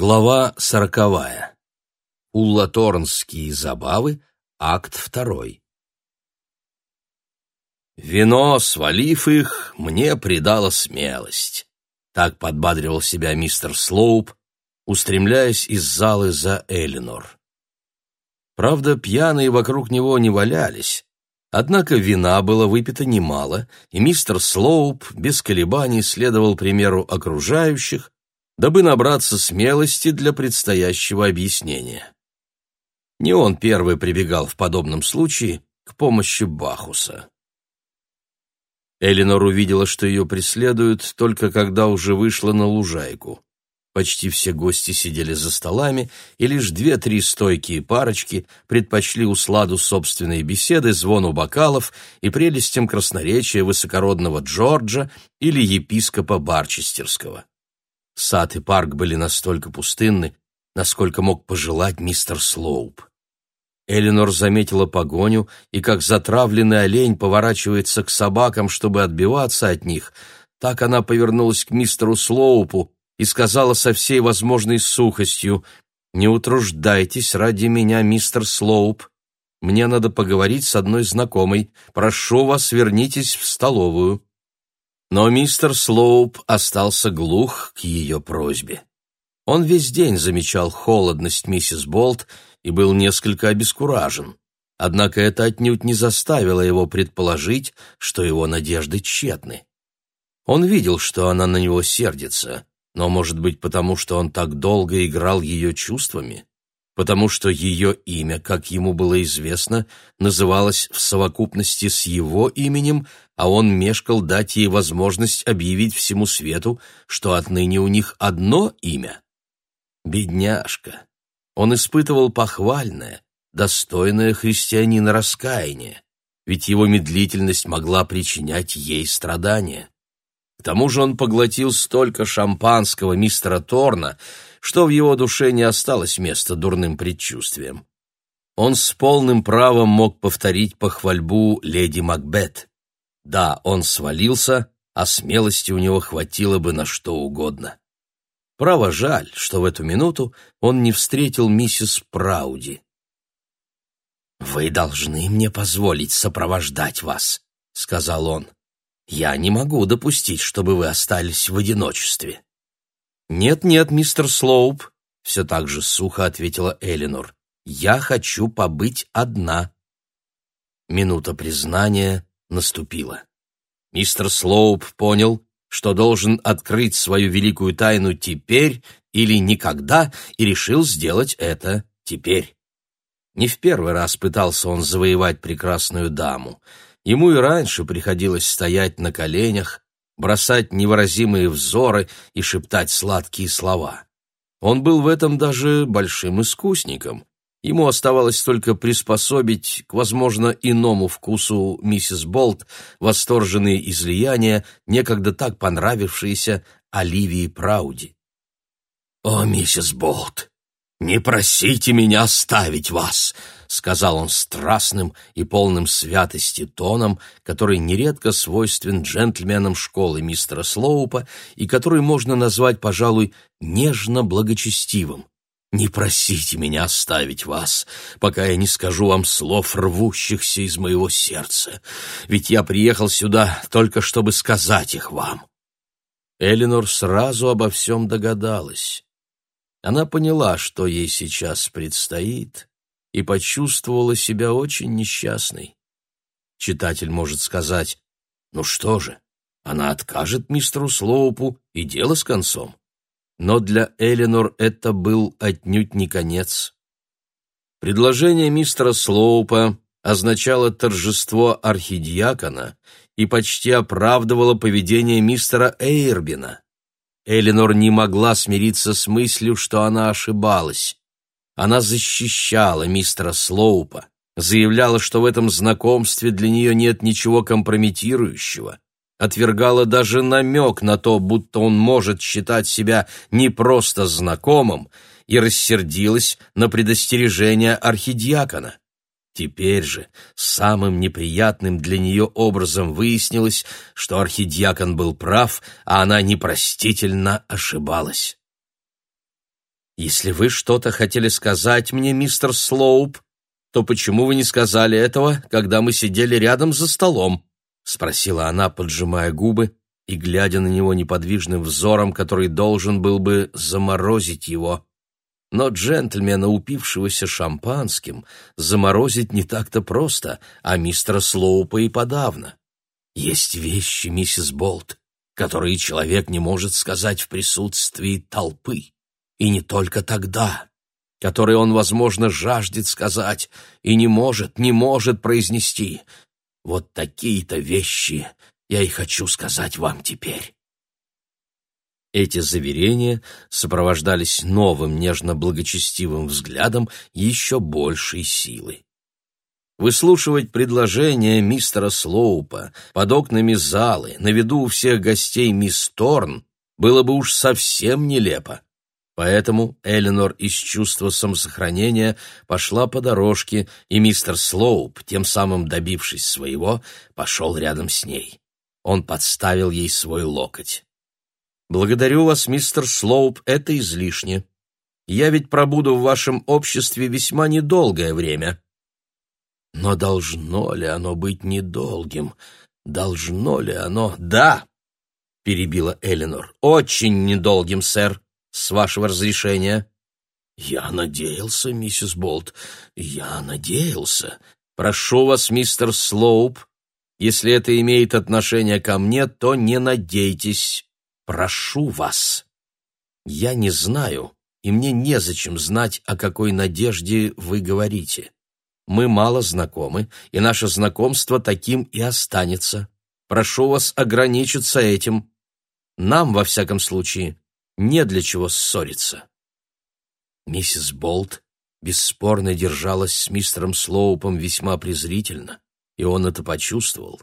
Глава сороковая. Уллаторнские забавы, акт второй. Вино, свалив их, мне придало смелость. Так подбадривал себя мистер Слоуп, устремляясь из залы за Элинор. Правда, пьяные вокруг него не валялись, однако вина было выпито немало, и мистер Слоуп без колебаний следовал примеру окружающих, дабы набраться смелости для предстоящего объяснения. Не он первый прибегал в подобном случае к помощи Бахуса. Элинор увидела, что ее преследуют, только когда уже вышла на лужайку. Почти все гости сидели за столами, и лишь две-три стойкие парочки предпочли усладу собственной беседы звону бокалов и прелестям красноречия высокородного Джорджа или епископа Барчестерского. Сад и парк были настолько пустынны, насколько мог пожелать мистер Слоуп. Эленор заметила погоню, и как затравленный олень поворачивается к собакам, чтобы отбиваться от них, так она повернулась к мистеру Слоупу и сказала со всей возможной сухостью «Не утруждайтесь ради меня, мистер Слоуп. Мне надо поговорить с одной знакомой. Прошу вас, вернитесь в столовую». Но мистер Слоуп остался глух к ее просьбе. Он весь день замечал холодность миссис Болт и был несколько обескуражен. Однако это отнюдь не заставило его предположить, что его надежды тщетны. Он видел, что она на него сердится, но, может быть, потому что он так долго играл ее чувствами? Потому что ее имя, как ему было известно, называлось в совокупности с его именем, а он мешкал дать ей возможность объявить всему свету, что отныне у них одно имя. Бедняжка! Он испытывал похвальное, достойное христианина раскаяние, ведь его медлительность могла причинять ей страдания. К тому же он поглотил столько шампанского мистера Торна, что в его душе не осталось места дурным предчувствиям. Он с полным правом мог повторить похвальбу леди Макбет. Да, он свалился, а смелости у него хватило бы на что угодно. Право жаль, что в эту минуту он не встретил миссис Прауди. «Вы должны мне позволить сопровождать вас», — сказал он. «Я не могу допустить, чтобы вы остались в одиночестве». «Нет-нет, мистер Слоуп», — все так же сухо ответила Элинор. «Я хочу побыть одна». Минута признания наступила. Мистер Слоуп понял, что должен открыть свою великую тайну теперь или никогда, и решил сделать это теперь. Не в первый раз пытался он завоевать прекрасную даму. Ему и раньше приходилось стоять на коленях, бросать невыразимые взоры и шептать сладкие слова. Он был в этом даже большим искусником. Ему оставалось только приспособить к, возможно, иному вкусу миссис Болт восторженные излияния, некогда так понравившиеся Оливии Прауди. «О, миссис Болт, не просите меня оставить вас!» — сказал он страстным и полным святости тоном, который нередко свойствен джентльменам школы мистера Слоупа и который можно назвать, пожалуй, нежно-благочестивым. «Не просите меня оставить вас, пока я не скажу вам слов, рвущихся из моего сердца, ведь я приехал сюда только чтобы сказать их вам». Элинор сразу обо всем догадалась. Она поняла, что ей сейчас предстоит, и почувствовала себя очень несчастной. Читатель может сказать, ну что же, она откажет мистеру Слоупу, и дело с концом. Но для Эленор это был отнюдь не конец. Предложение мистера Слоупа означало торжество архидиакона и почти оправдывало поведение мистера Эйрбина. Эленор не могла смириться с мыслью, что она ошибалась. Она защищала мистера Слоупа, заявляла, что в этом знакомстве для нее нет ничего компрометирующего, отвергала даже намек на то, будто он может считать себя не просто знакомым, и рассердилась на предостережение архидиакона. Теперь же самым неприятным для нее образом выяснилось, что архидиакон был прав, а она непростительно ошибалась. «Если вы что-то хотели сказать мне, мистер Слоуп, то почему вы не сказали этого, когда мы сидели рядом за столом?» — спросила она, поджимая губы и глядя на него неподвижным взором, который должен был бы заморозить его. Но джентльмена, упившегося шампанским, заморозить не так-то просто, а мистера Слоупа и подавно. Есть вещи, миссис Болт, которые человек не может сказать в присутствии толпы. И не только тогда, которые он, возможно, жаждет сказать и не может, не может произнести. Вот такие-то вещи я и хочу сказать вам теперь. Эти заверения сопровождались новым нежно-благочестивым взглядом еще большей силы. Выслушивать предложение мистера Слоупа под окнами залы, на виду у всех гостей мисс Торн, было бы уж совсем нелепо. Поэтому Эленор из чувства самосохранения пошла по дорожке, и мистер Слоуп, тем самым добившись своего, пошел рядом с ней. Он подставил ей свой локоть. «Благодарю вас, мистер Слоуп, это излишне. Я ведь пробуду в вашем обществе весьма недолгое время». «Но должно ли оно быть недолгим? Должно ли оно...» «Да!» — перебила Эленор. «Очень недолгим, сэр, с вашего разрешения». «Я надеялся, миссис Болт, я надеялся. Прошу вас, мистер Слоуп, если это имеет отношение ко мне, то не надейтесь. Прошу вас. Я не знаю, и мне незачем знать, о какой надежде вы говорите. Мы мало знакомы, и наше знакомство таким и останется. Прошу вас ограничиться этим. Нам, во всяком случае, не для чего ссориться. Миссис Болт бесспорно держалась с мистером Слоупом весьма презрительно, и он это почувствовал.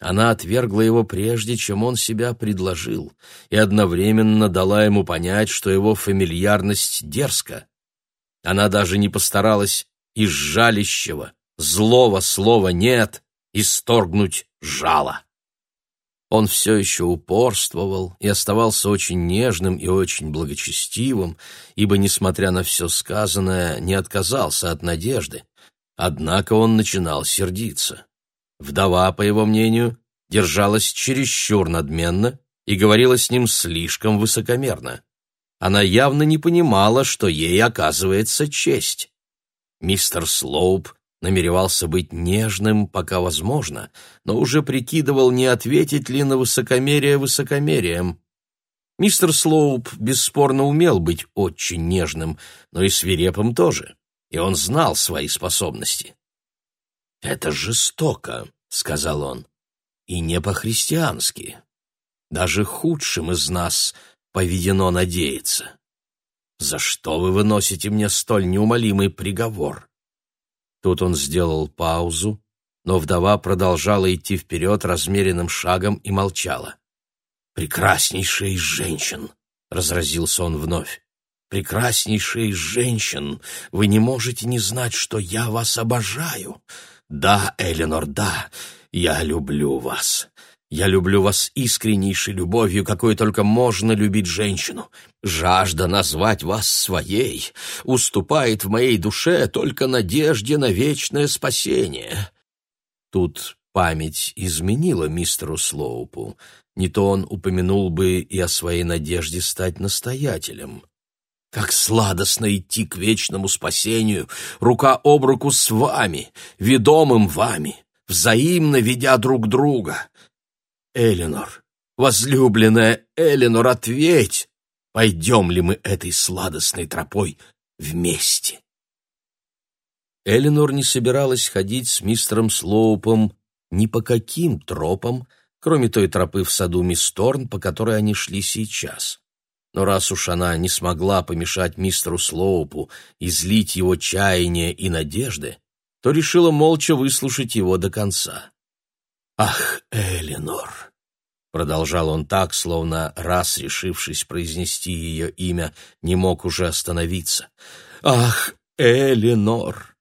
Она отвергла его прежде, чем он себя предложил, и одновременно дала ему понять, что его фамильярность дерзка. Она даже не постаралась из жалящего, злого слова «нет» исторгнуть жало. Он все еще упорствовал и оставался очень нежным и очень благочестивым, ибо, несмотря на все сказанное, не отказался от надежды. Однако он начинал сердиться. Вдова, по его мнению, держалась чересчур надменно и говорила с ним слишком высокомерно. Она явно не понимала, что ей оказывается честь. Мистер Слоуп намеревался быть нежным, пока возможно, но уже прикидывал, не ответить ли на высокомерие высокомерием. Мистер Слоуп бесспорно умел быть очень нежным, но и свирепым тоже, и он знал свои способности. «Это жестоко», — сказал он, — «и не по-христиански. Даже худшим из нас поведено надеяться. За что вы выносите мне столь неумолимый приговор?» Тут он сделал паузу, но вдова продолжала идти вперед размеренным шагом и молчала. «Прекраснейшая из женщин!» — разразился он вновь прекраснейшая из женщин, вы не можете не знать, что я вас обожаю. Да, Эленор, да, я люблю вас. Я люблю вас искреннейшей любовью, какой только можно любить женщину. Жажда назвать вас своей уступает в моей душе только надежде на вечное спасение. Тут память изменила мистеру Слоупу. Не то он упомянул бы и о своей надежде стать настоятелем. Как сладостно идти к вечному спасению, рука об руку с вами, ведомым вами, взаимно ведя друг друга. Эленор, возлюбленная Эленор, ответь, пойдем ли мы этой сладостной тропой вместе? Эленор не собиралась ходить с мистером Слоупом ни по каким тропам, кроме той тропы в саду мисс Торн, по которой они шли сейчас но раз уж она не смогла помешать мистеру Слоупу излить его чаяния и надежды, то решила молча выслушать его до конца. «Ах, Эленор!» — продолжал он так, словно раз решившись произнести ее имя, не мог уже остановиться. «Ах, Эленор!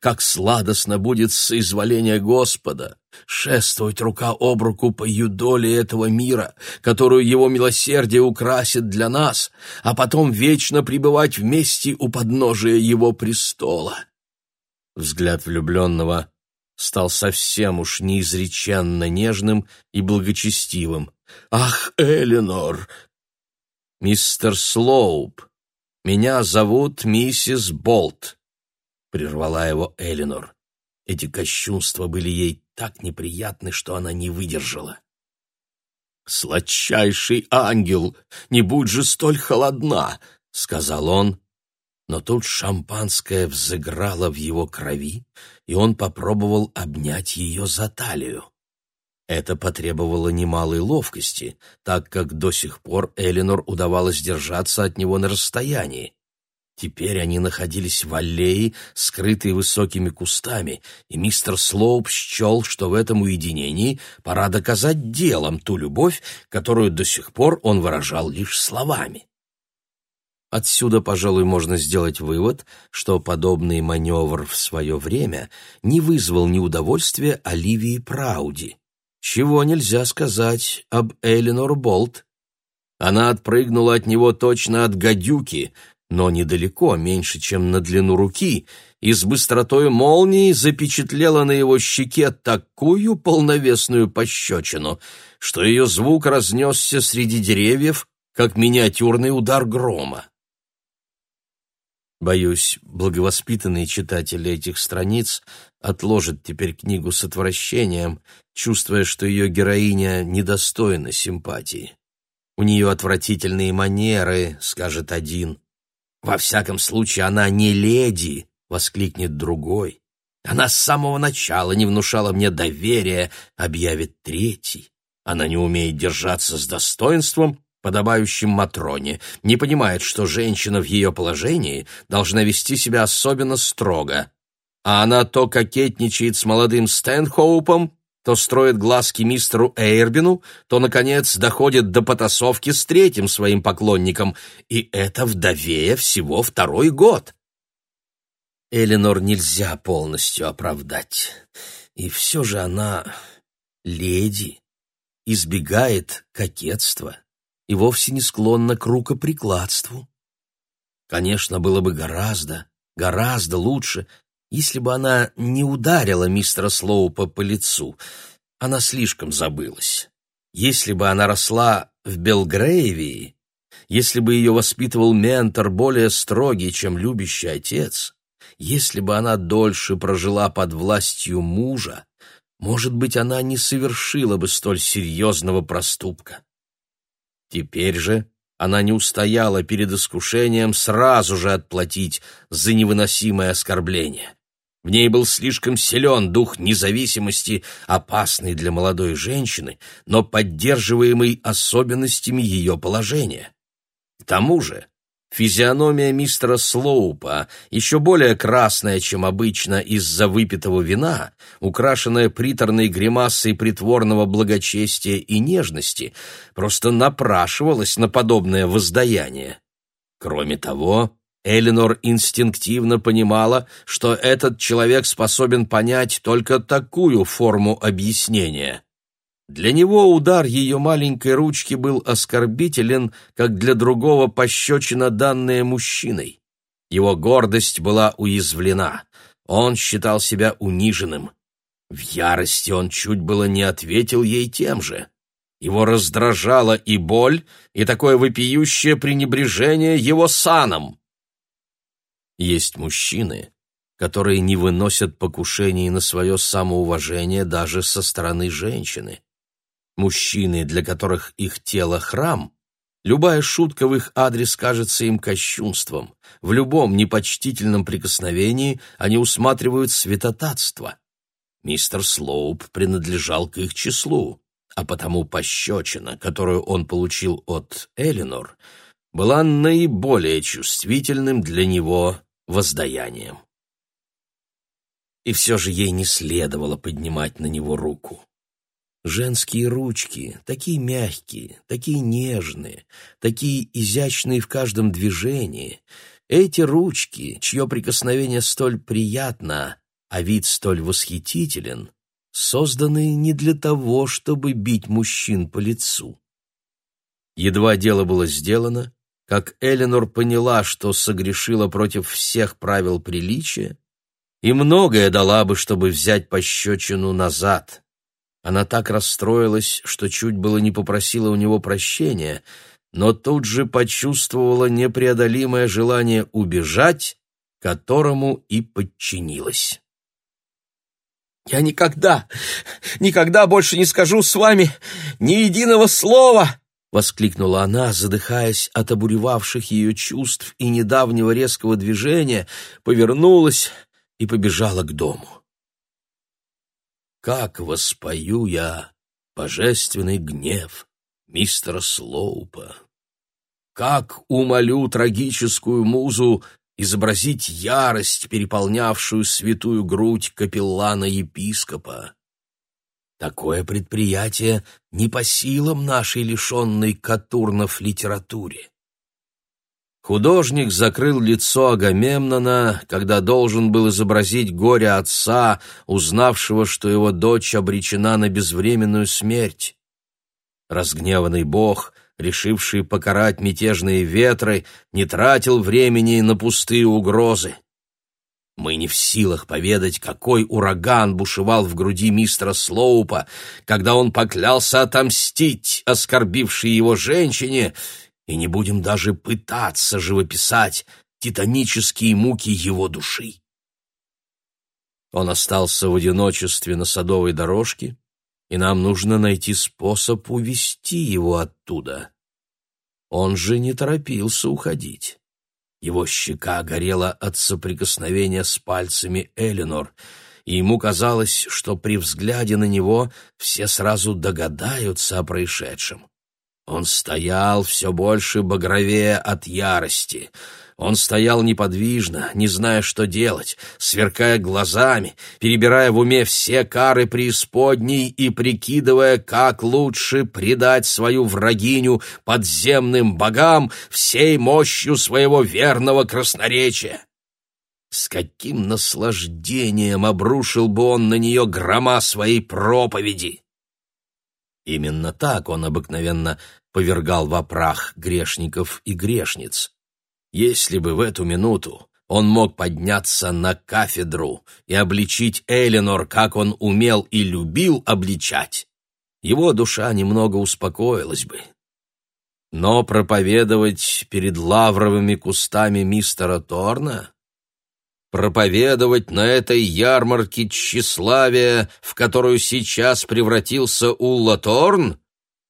Как сладостно будет соизволение Господа шествовать рука об руку по юдоле этого мира, которую его милосердие украсит для нас, а потом вечно пребывать вместе у подножия его престола. Взгляд влюбленного стал совсем уж неизреченно нежным и благочестивым. «Ах, Эленор!» «Мистер Слоуп, меня зовут миссис Болт», — прервала его Эленор. Эти кощунства были ей так неприятны, что она не выдержала. «Сладчайший ангел, не будь же столь холодна!» — сказал он, но тут шампанское взыграло в его крови, и он попробовал обнять ее за талию. Это потребовало немалой ловкости, так как до сих пор Элинор удавалось держаться от него на расстоянии. Теперь они находились в аллее, скрытой высокими кустами, и мистер Слоуп счел, что в этом уединении пора доказать делом ту любовь, которую до сих пор он выражал лишь словами. Отсюда, пожалуй, можно сделать вывод, что подобный маневр в свое время не вызвал неудовольствия Оливии Прауди, чего нельзя сказать об Эленор Болт. Она отпрыгнула от него точно от гадюки, но недалеко, меньше, чем на длину руки, и с быстротой молнии запечатлела на его щеке такую полновесную пощечину, что ее звук разнесся среди деревьев, как миниатюрный удар грома. Боюсь, благовоспитанные читатели этих страниц отложат теперь книгу с отвращением, чувствуя, что ее героиня недостойна симпатии. У нее отвратительные манеры, скажет один. Во всяком случае, она не леди, воскликнет другой. Она с самого начала не внушала мне доверия, объявит третий. Она не умеет держаться с достоинством, подобающим Матроне, не понимает, что женщина в ее положении должна вести себя особенно строго. А она то кокетничает с молодым Стэнхоупом, то строит глазки мистеру Эйрбину, то, наконец, доходит до потасовки с третьим своим поклонником, и это вдовея всего второй год. Эленор нельзя полностью оправдать, и все же она леди, избегает кокетства и вовсе не склонна к рукоприкладству. Конечно, было бы гораздо, гораздо лучше, если бы она не ударила мистера Слоупа по лицу. Она слишком забылась. Если бы она росла в Белгрейвии, если бы ее воспитывал ментор более строгий, чем любящий отец, если бы она дольше прожила под властью мужа, может быть, она не совершила бы столь серьезного проступка. Теперь же она не устояла перед искушением сразу же отплатить за невыносимое оскорбление. В ней был слишком силен дух независимости, опасный для молодой женщины, но поддерживаемый особенностями ее положения. К тому же Физиономия мистера Слоупа, еще более красная, чем обычно из-за выпитого вина, украшенная приторной гримасой притворного благочестия и нежности, просто напрашивалась на подобное воздаяние. Кроме того, Эленор инстинктивно понимала, что этот человек способен понять только такую форму объяснения. Для него удар ее маленькой ручки был оскорбителен, как для другого пощечина, данная мужчиной. Его гордость была уязвлена. Он считал себя униженным. В ярости он чуть было не ответил ей тем же. Его раздражала и боль, и такое вопиющее пренебрежение его саном. Есть мужчины, которые не выносят покушений на свое самоуважение даже со стороны женщины. Мужчины, для которых их тело — храм, любая шутка в их адрес кажется им кощунством. В любом непочтительном прикосновении они усматривают святотатство. Мистер Слоуп принадлежал к их числу, а потому пощечина, которую он получил от Элинор, была наиболее чувствительным для него воздаянием. И все же ей не следовало поднимать на него руку. Женские ручки, такие мягкие, такие нежные, такие изящные в каждом движении. эти ручки, чье прикосновение столь приятно, а вид столь восхитителен, созданы не для того, чтобы бить мужчин по лицу. Едва дело было сделано, как Эленор поняла, что согрешила против всех правил приличия, и многое дала бы, чтобы взять пощечину назад. Она так расстроилась, что чуть было не попросила у него прощения, но тут же почувствовала непреодолимое желание убежать, которому и подчинилась. «Я никогда, никогда больше не скажу с вами ни единого слова!» воскликнула она, задыхаясь от обуревавших ее чувств и недавнего резкого движения, повернулась и побежала к дому. Как воспою я божественный гнев мистера Слоупа! Как умолю трагическую музу изобразить ярость, переполнявшую святую грудь капеллана-епископа! Такое предприятие не по силам нашей лишенной Катурнов литературе. Художник закрыл лицо Агамемнона, когда должен был изобразить горе отца, узнавшего, что его дочь обречена на безвременную смерть. Разгневанный бог, решивший покарать мятежные ветры, не тратил времени на пустые угрозы. Мы не в силах поведать, какой ураган бушевал в груди мистера Слоупа, когда он поклялся отомстить оскорбившей его женщине, и не будем даже пытаться живописать титанические муки его души. Он остался в одиночестве на садовой дорожке, и нам нужно найти способ увести его оттуда. Он же не торопился уходить. Его щека горела от соприкосновения с пальцами Эленор, и ему казалось, что при взгляде на него все сразу догадаются о происшедшем. Он стоял все больше багровее от ярости — он стоял неподвижно, не зная, что делать, сверкая глазами, перебирая в уме все кары преисподней и прикидывая, как лучше предать свою врагиню подземным богам всей мощью своего верного красноречия. С каким наслаждением обрушил бы он на нее грома своей проповеди! Именно так он обыкновенно повергал в опрах грешников и грешниц. Если бы в эту минуту он мог подняться на кафедру и обличить Эленор, как он умел и любил обличать, его душа немного успокоилась бы. Но проповедовать перед лавровыми кустами мистера Торна, проповедовать на этой ярмарке тщеславия, в которую сейчас превратился Улла Торн,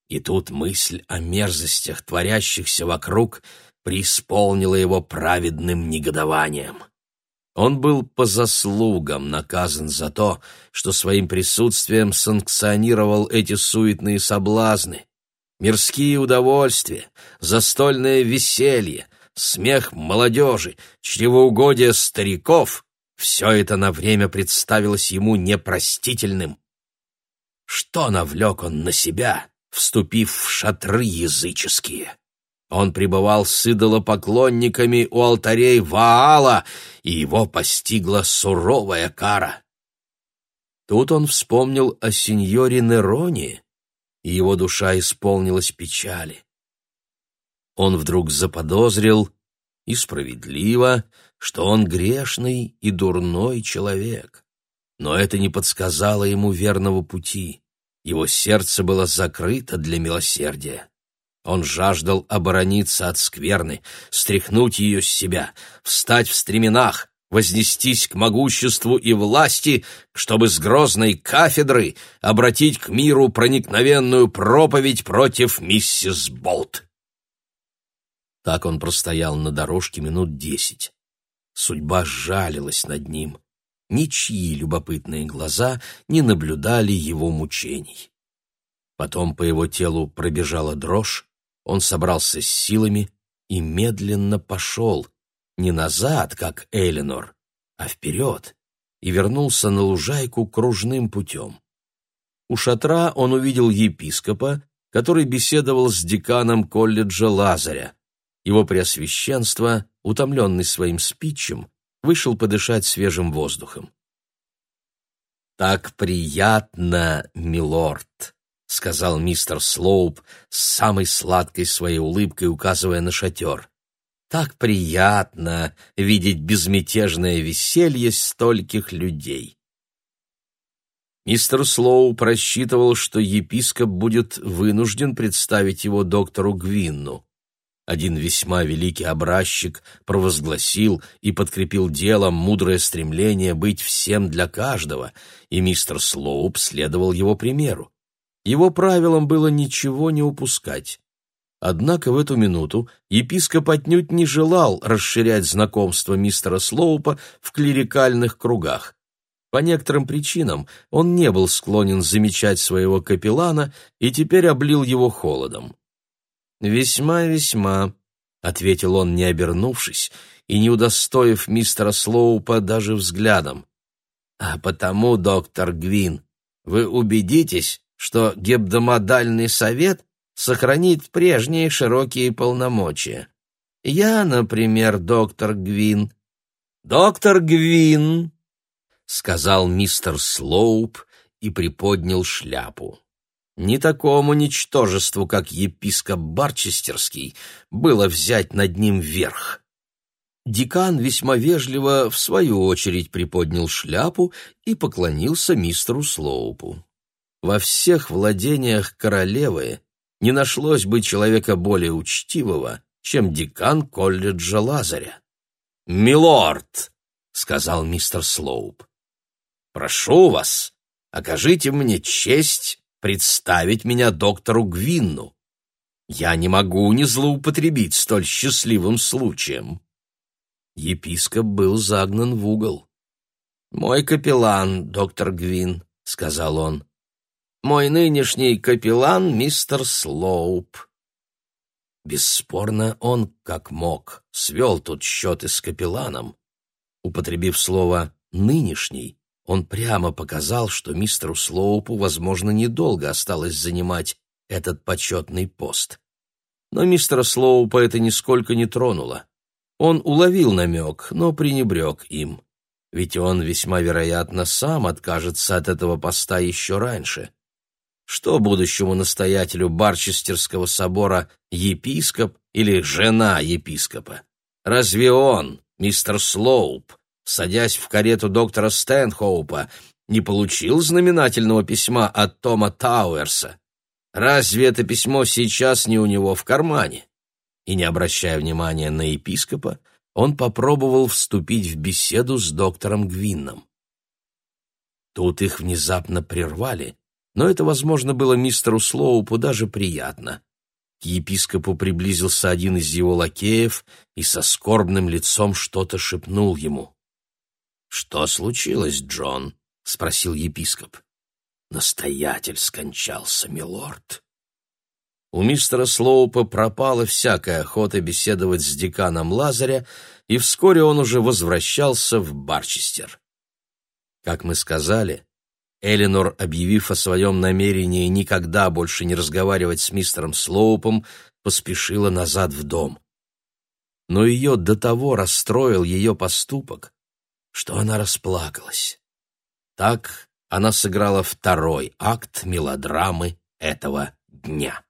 и тут мысль о мерзостях, творящихся вокруг, — преисполнило его праведным негодованием. Он был по заслугам наказан за то, что своим присутствием санкционировал эти суетные соблазны. Мирские удовольствия, застольное веселье, смех молодежи, чревоугодие стариков — все это на время представилось ему непростительным. Что навлек он на себя, вступив в шатры языческие? Он пребывал с идолопоклонниками у алтарей Ваала, и его постигла суровая кара. Тут он вспомнил о сеньоре Нероне, и его душа исполнилась печали. Он вдруг заподозрил, и справедливо, что он грешный и дурной человек. Но это не подсказало ему верного пути. Его сердце было закрыто для милосердия. Он жаждал оборониться от скверны, стряхнуть ее с себя, встать в стременах, вознестись к могуществу и власти, чтобы с грозной кафедры обратить к миру проникновенную проповедь против миссис Болт. Так он простоял на дорожке минут десять. Судьба сжалилась над ним. Ничьи любопытные глаза не наблюдали его мучений. Потом по его телу пробежала дрожь, он собрался с силами и медленно пошел, не назад, как Эленор, а вперед, и вернулся на лужайку кружным путем. У шатра он увидел епископа, который беседовал с деканом колледжа Лазаря. Его преосвященство, утомленный своим спичем, вышел подышать свежим воздухом. «Так приятно, милорд!» — сказал мистер Слоуп с самой сладкой своей улыбкой, указывая на шатер. «Так приятно видеть безмятежное веселье стольких людей!» Мистер Слоу просчитывал, что епископ будет вынужден представить его доктору Гвинну. Один весьма великий образчик провозгласил и подкрепил делом мудрое стремление быть всем для каждого, и мистер Слоуп следовал его примеру. Его правилом было ничего не упускать. Однако в эту минуту епископ отнюдь не желал расширять знакомство мистера Слоупа в клерикальных кругах. По некоторым причинам он не был склонен замечать своего капеллана и теперь облил его холодом. «Весьма-весьма», — ответил он, не обернувшись и не удостоив мистера Слоупа даже взглядом. «А потому, доктор Гвин, вы убедитесь, что гебдомодальный совет сохранит прежние широкие полномочия. Я, например, доктор Гвин». «Доктор Гвин», — сказал мистер Слоуп и приподнял шляпу. Не такому ничтожеству, как епископ Барчестерский, было взять над ним верх. Декан весьма вежливо, в свою очередь, приподнял шляпу и поклонился мистеру Слоупу. Во всех владениях королевы не нашлось бы человека более учтивого, чем декан колледжа Лазаря. «Милорд!» — сказал мистер Слоуп. «Прошу вас, окажите мне честь представить меня доктору Гвинну. Я не могу не злоупотребить столь счастливым случаем. Епископ был загнан в угол. «Мой капеллан, доктор Гвин», — сказал он. «Мой нынешний капеллан, мистер Слоуп». Бесспорно, он, как мог, свел тут счеты с капелланом. Употребив слово «нынешний», он прямо показал, что мистеру Слоупу, возможно, недолго осталось занимать этот почетный пост. Но мистера Слоупа это нисколько не тронуло. Он уловил намек, но пренебрег им. Ведь он весьма вероятно сам откажется от этого поста еще раньше. Что будущему настоятелю Барчестерского собора епископ или жена епископа? Разве он, мистер Слоуп, садясь в карету доктора Стэнхоупа, не получил знаменательного письма от Тома Тауэрса. Разве это письмо сейчас не у него в кармане? И не обращая внимания на епископа, он попробовал вступить в беседу с доктором Гвинном. Тут их внезапно прервали, но это, возможно, было мистеру Слоупу даже приятно. К епископу приблизился один из его лакеев и со скорбным лицом что-то шепнул ему. «Что случилось, Джон?» — спросил епископ. «Настоятель скончался, милорд». У мистера Слоупа пропала всякая охота беседовать с деканом Лазаря, и вскоре он уже возвращался в Барчестер. Как мы сказали, Эленор, объявив о своем намерении никогда больше не разговаривать с мистером Слоупом, поспешила назад в дом. Но ее до того расстроил ее поступок, что она расплакалась. Так она сыграла второй акт мелодрамы этого дня.